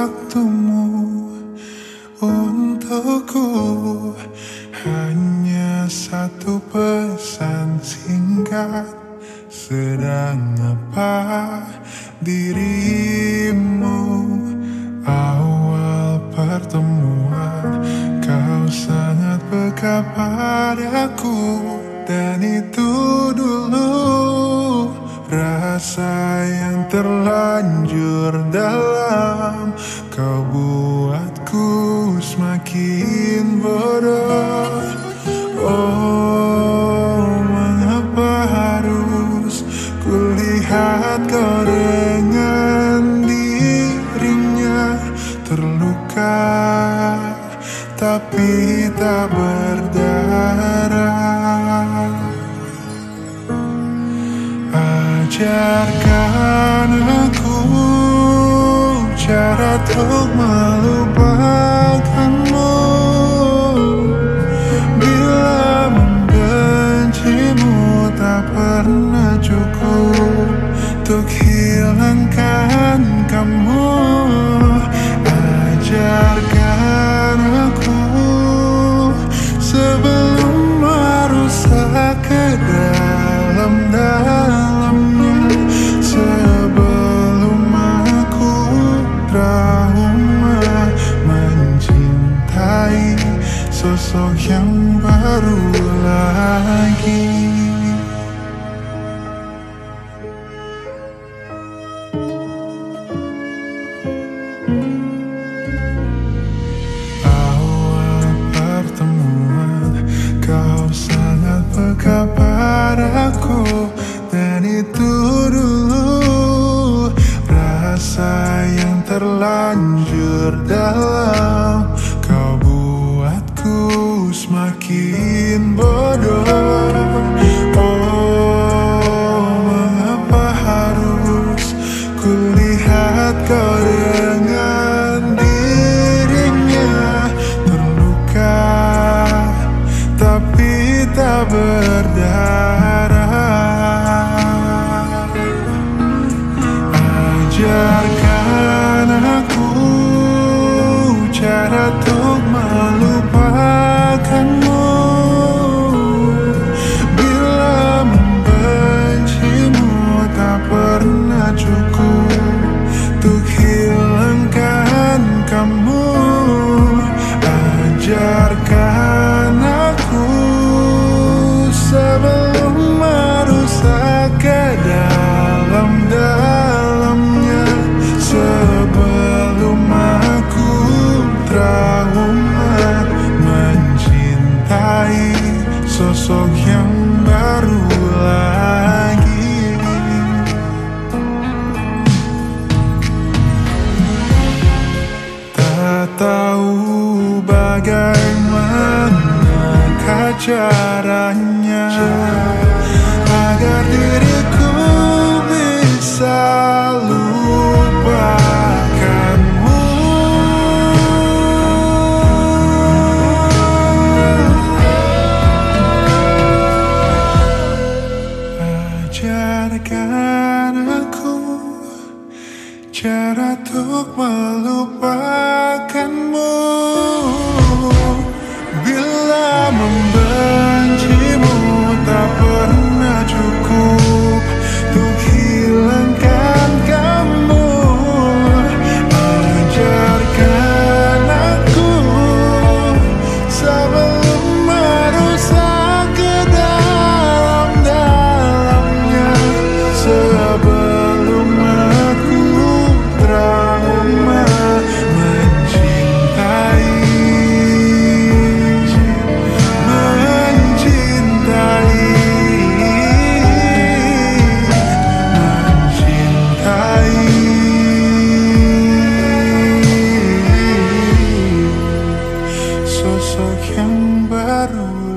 waktumu untukku. Hanya satu pesan singkat Sedang apa dirimu? Awal pertemuan kau sangat peka padaku. Dan itu dulu rasa yang terlanjur dalam Kau buatku semakin bodoh. Oh mengapa harus kulihat kau dengan dirinya Terluka? Tapi tak berdarah untuk melupakanmu. Bila membencimu tak pernah cukup Untuk hilangkan kamu Ajarkan sosok yang baru lagi. Awal pertemuan Kau sangat peka padaku. Dan itu dulu Rasa yang terlanjur dalam kulihat kau dengan dirinya terluka tapi tak berdarah. Ajarkan aku cara untuk caranya agar diriku bisa lupakanmu. Ajarkan aku cara untuk melupakanmu. Bila membencimu tak pernah sosok yang baru